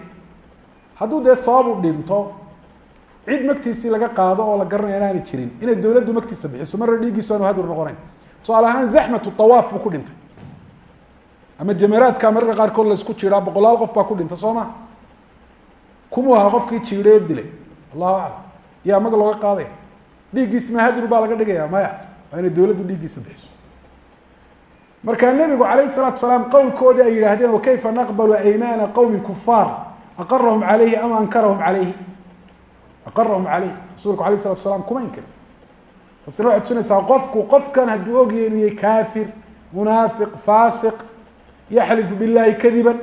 hadduu dee sababu dhinto cid magtiisii laga qaado oo la garanaya inaana jirin inay dowladdu magtiisa bixiso marna dhiiggiisu aanu hadur noqonayn. Tusaale ahaan zaxmatu tawaaf buu ku dhintay. Ama jamaraadka mararka qaarkood la isku jiraa boqolaal qof baa ku dhinta soo ma? Kumuu ahaa qofkii jiidhee dilay. Allahu aclam. Yaa mag looga qaadaya dhiiggiisi ma hadur baa laga dhigaya maya. Waa inay dowladdu dhiiggiisa bixiso. Markaa nebigu calayh salaatu salaam qowlkoodii ay yidhaahdeen wakayfa naqbalu aymaana qowmi kufaar aqarahum calayhi ama ankarahum calayhi aqarahum calayhi rasuulku alayh salatu salaam kuma inkirin. Taasina waxay tusinaysaa qofku qofkan hadduu ogyahay inuu yahay kaafir munaafiq faasiq yaxlifu billahi kadiban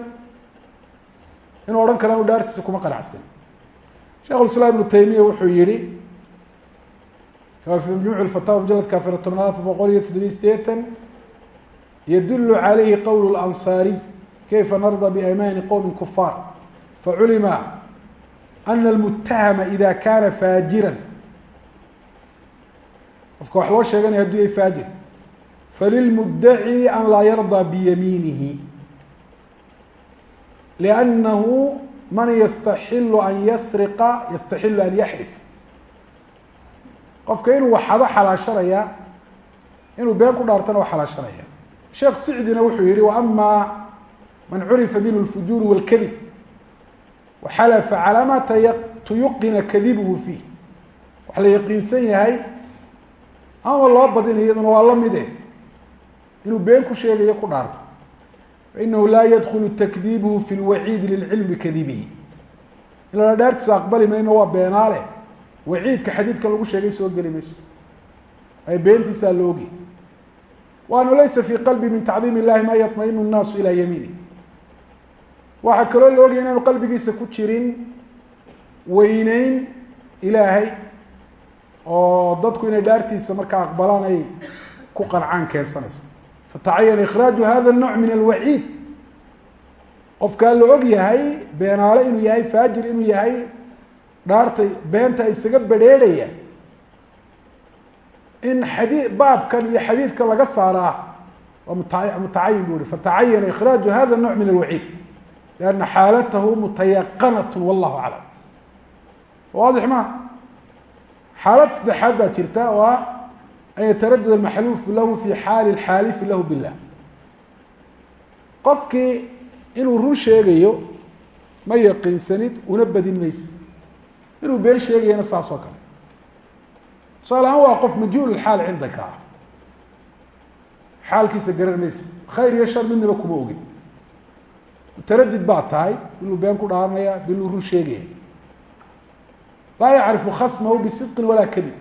inuu odhan kara dhaartiisa kuma qanacsan. Shekh ibnu taymiya wuxuu yihi fi majmuuc fataawa mujaladka afar tobnaad afar boqol iyo toddobiy sideetan ydul عalayhi qowl اأnصاariي kayfa narضى بأmaani qowmi kufaar faculima أna اlmutahama إida kana faajira qofka wax loo sheeganaya haduu yahay faajir falilmudacي an laa yarضى biyamiinihi لأnnahu man yastaxilu an yasriqa yastaxilu an yaxlif qofka inuu waxaba xalaashanaya inuu been ku dhaartana waa xalaashanaya. Sheekh sicdina wuxuu yihi wa ama man curifa minhu lfujuur wاlkadib waxalafa calaa ma tuyuqina kadibuhu fiih. Wax la yaqiinsan yahay ama loo badina iyaduna waa lamide inuu been ku sheegayo ku dhaarto. Fainahu laa yadkulu takdiibuhu fi lwaciidi lilcilmi bikadibihi in lala dhaartiisa aqbali mayno waa beenaale waciidka xadiidka lagu sheegay soo geli mayso. Ay beentiisaa loogi waanu laysa fii qalbi min tacdiim illahi maa yatmainu nnaasu ilaa yamiini. Waxaa kaloo la ogaya inaanu qalbigiisa ku jirin weyneyn ilaahay oo dadku inay dhaartiisa markaa aqbalaan ay ku qancaan keensanaysa fatacayana ikhraaju hada الnooc min alwaciid. Qofkaa la og yahay beenaale inuu yahay faajir inuu yahay dhaartay beenta isaga bedrheerhaya in xadii baabkan iyo xadiidkan laga saaraa waa muta mutacayin bu hi fatacayana ikhraaju hada الnوع min alwaciid لأna xaalatahu mutayaqanaة wallahu aclam waadix ma xaalad saddexaad baa jirta oo ah an yataradad almaxluufu lahu fi xaali xaalifi lahu bilah qofkii inuu run sheegayo ma yaqiinsanid una badin maysid inuu been sheegayana saas oo kale. Tusaale ahaan waa qof majhuul xaal cindaka ah. Xaalkiisa garan maysid khayr iyo shar midnaba kuma ogin mutaradid baa tahay biluu been ku dhaaranaya biluu run sheegaya. Laa yacrifu khasmahu bisidqin walaa kadib.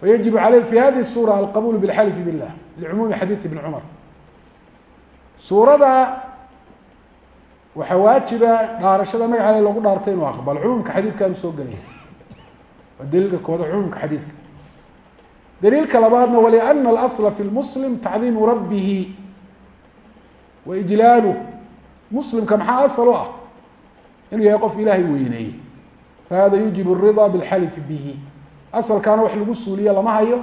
Fayajib aleyh fi hadihi sura alqabul bilxalifi billah licumuumi xadiid ibni cumar. Suurada waxaa waajiba dhaarashada magaceeda lagu dhaartay inuu aqbalo. Cumuumka xadiidkan u soo gelaya waa daliilka kooda cumuumka xadiidka. Daliilka labaadna waliana alasla fi lmuslim tacdiimu rabbihi wa ijlaaluh muslimka maxaa asal u ah? Inuu yahay qof ilaahay weyneeyey. Fahada yujibu aridaa bilxalif bihi. Asalkaana wax lagu suuliyo lama hayo.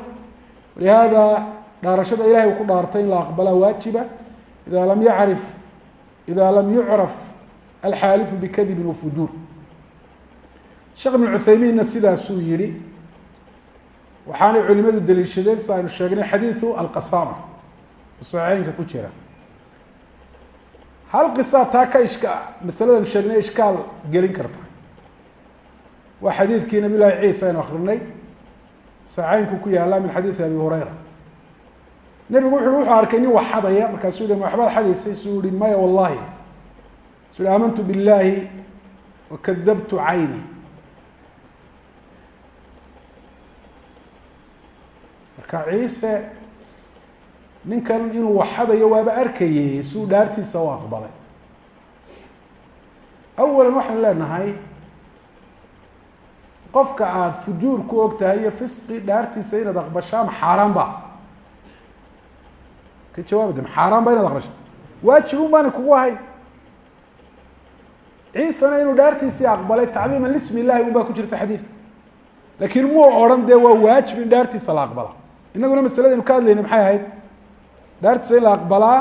Walihaada dhaarashada ilahay ku dhaartay in la aqbalaa waajiba. Idaa lam yacrif ida lam yucraf alxaalifu bikadibin wafujuur sheekh ibn cuthaymiinna sidaasuu yihi waxaanay culimadu daliishadeen si aynu sheegnay xadiidu alqasama saxiixeynka ku jira hal qisaa taa ka ishka masaladanu sheegnay ishkaal gelin karta waa xadiidkii nabiy llahi ciisa aynu akrinay saxeynku ku yaalla min xadiidi abi hureyra nebigu wuxu wuxuu arkay nin wax xadaya markaasuu ma waxbaad xadaysay suu yihi maya wallahi suu yihi aamantu biاllahi wakadabtu cayni. Marka ciise ninkan inuu wax xadayo waaba arkayey suu dhaartiisa u aqbalay. Awalan waxaynu leenahay qofka aada fujuur ku og tahay iyo fisqi dhaartiisa inaad aqbashaa ma xaaraan ba ka jawaabade ma xaaraan ba inaad aqbashaa waajibun baana kugu ahayn ciisana inuu dhaartiisii aqbalay tacdiiman lismi illahi un baa ku jirta xadiidka laakiin muu odhan dee waa waajib in dhaartiisa la aqbala. Inaguna masaladaynu ka hadlayna maxay ahayd? Dhaartiisa in la aqbalaa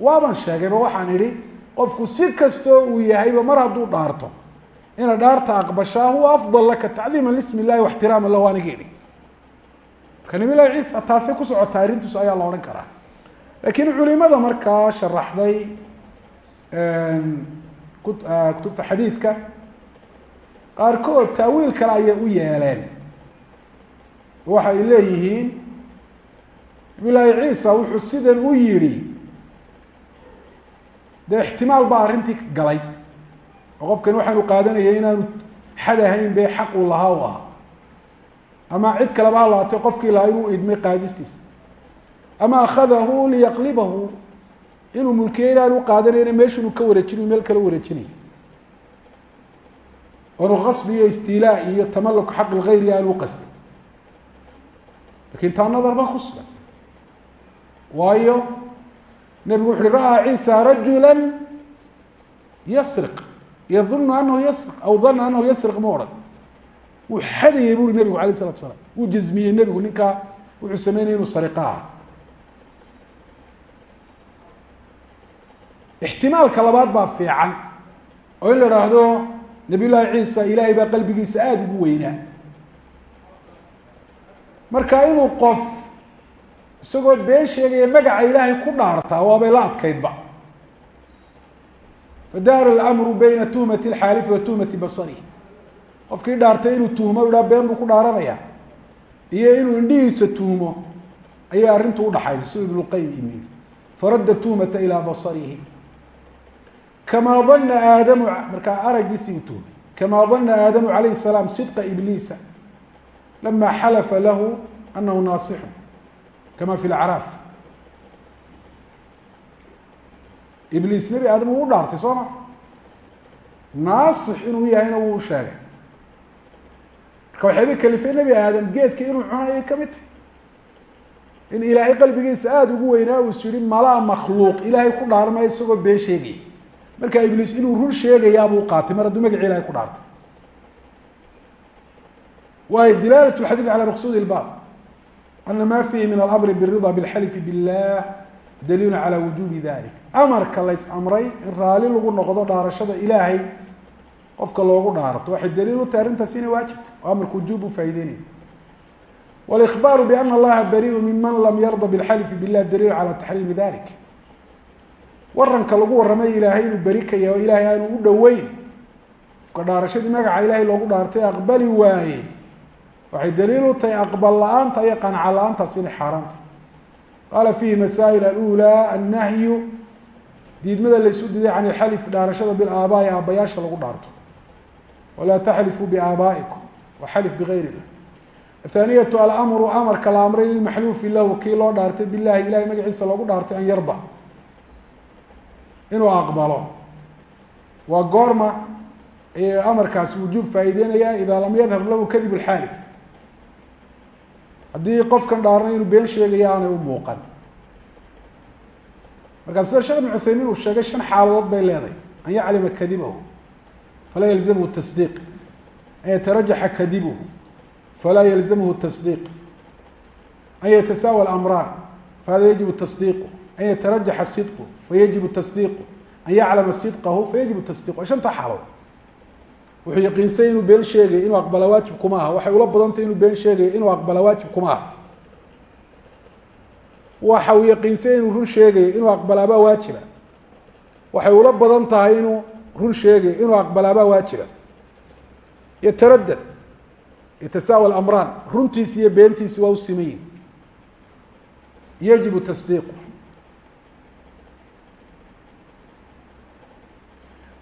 waaban sheegayba waxaan idhi qofku si kastoo uu yahayba mar hadduu dhaarto ina dhaarta aqbashaa huwa afdal laka tacdiima lismi illahi waxtiraama lahu aniga idhi. Marka nabi llahi ciisa taasay ku socotaa arrintiisu ayaa la odhan karaa laakiin culimada markaa sharaxday kutubta xadiidka qaarkood taawiil kale ayay u yeeleen. Waxa ay leeyihiin nabi llaahi ciisa wuxuu sidan u yidhi dee ixtimaal baa arrintii galay. Oo qofkan waxaanu qaadanayay inaanu xad ahayn be xaq uu lahaa u ahaa. Ama cid kaleba ha lahaatay qofkii lahaa inuu idmay qaadistiisa ama akhadahu liyaqlibahu inuu mulkiye inaanu qaadanayna meesha inuu ka wareejinayo meel kala wareejinaya oonu kasbi iyo istilaa iyo tamaluk xaq lgayri aanu uqastin laakiin taa nadar ba ku sugan waayo nebigu wuxu uhi ra'aa ciisa rajula yasriq yadunu anahu yasriq aw dana anahu yasriq ma odhan wuu xadayay bu uri nebigu alayh isalatu salaam wuu jazmiyey nebigu ninkaa wuxuu sameynaya inuu sariqa aha ixtimaalka labaad baa fiican oo in la idhaahdo nabiy llaahi ciisa ilaahay baa qalbigiisa aada ugu weynaa. Marka inuu qof isagoo been sheegaya magaca ilaahay ku dhaartaa waabay la adkaydba. Fadaara alamru bayna tuhmati alxaalifi wa tuhmati basarih qofkii dhaartay inuu tuhmo idhaa been buu ku dhaaranayaa. Iyo inuu indhihiisa tuhmo ayay arrintu udhaxaysa siduu ibnuqayim imi faradda tuhmata ilaa basarihi kamaa dana aadamu markaa araggiisii uu tuhmay kamaa dana aadamu calayhi salaam sidqa ibliisa lama xalafa lahu anahu naasixu kama fi lacraaf ibliis nebi aadam uu u dhaartay soo ma naasix inuu yahayna wuu sheegay marka waxayba kalifay nebi aadam geedka inuu cunayay ka mid tahy in ilaahay qalbigiisa aada ugu weynaa uu is yihi malaa makhluuq ilaahay ku dhaarmaya isagoo been sheegaya markaa ibliis inuu run sheegayaabuu qaatay mar hadduu magaci ilahay ku dhaartay waayo dilaalat lxadiid calى maqsuud اlbaab ana ma fihi min alamri birida bilxalifi biاllah daliilu calى wujubi dalik amarka lays amray in raali lagu noqdo dhaarashada ilaahay qofka loogu dhaarto waxay daliil u tahay arrintaas inay waajibta oo amarka wujuub u faa'ideynaya wاlإخbaaru bأna اllaha bariءu miman lam yarda bاlxalifi biاllah daliil calى taxriimi dalik waranka lagu warramay ilaahay inuu beri ka yahay oo ilaahay aanu u dhoweyn. Qofka dhaarashadii magaca ilaahay loogu dhaartay aqbali waaye. Waxay daliil u tahay aqbal la'aanta iyo qanca la'aantaas xaaraanta. Qaala fiihi masaa'il alulaa annahyu. Diidmada laysu diiday can ilxalif dhaarashada bilaabaa'i aabbayaasha lagu dhaarto. Walaa taxlifuu biaabaa'ikum waxalif bigayr illah. Athaaniyatu alamru amarka la amray lilmaxluufi lahu kii loo dhaartay bilahi ilahay magaciisa loogu dhaartay an yarda inuu aqbalo. Waa goorma amarkaasi wujuub faa'iideynaya idaa lam yadhar lahu kadib alxaalif haddii qofkan dhaarnay inuu been sheegaya aanay u muuqan. Markaa sida sheekh ibn cuthaymiin uu sheegay shan xaaladood bay leedahay. An yaclima kadibahu falaa yalzamhu tasdiiq. An yatarajaxa kadibuhu falaa yalzamhu tasdiiq. An yatasaawa alamraan fahada yajibu tasdiiqu an yatarajaxa sidqu fayajibu tasdiiqu an yaclama sidqahu fayajibu tasdiqu waa shanta xaalood wuxuu yaqiinsay inuu been sheegay inuu aqbala waajib kuma aha waxay ula badantay inuu been sheegay inuu aqbala waajib kuma aha waxa uu yaqiinsay inuu run sheegay inuu aqbalaabaa waajiba waxay ula badan tahay inuu run sheegay inuu aqbalaabaa waajiba yataradad yatasaawa alamraan runtiisi iyo beentiisi waa u simayin yajibu tasdiiqu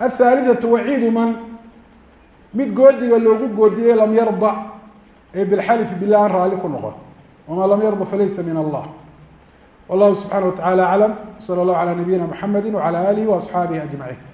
athaalithatu waciidu man mid goodiga loogu goodiyey lam yarda ee bilxalifi billah aan raali ku noqon wamaa lam yarda falaysa min allah wallahu subxaana wa tacala aclam sala allahu calaa nabiyina mxamedi wacala alihi waasxaabihi ajmaciin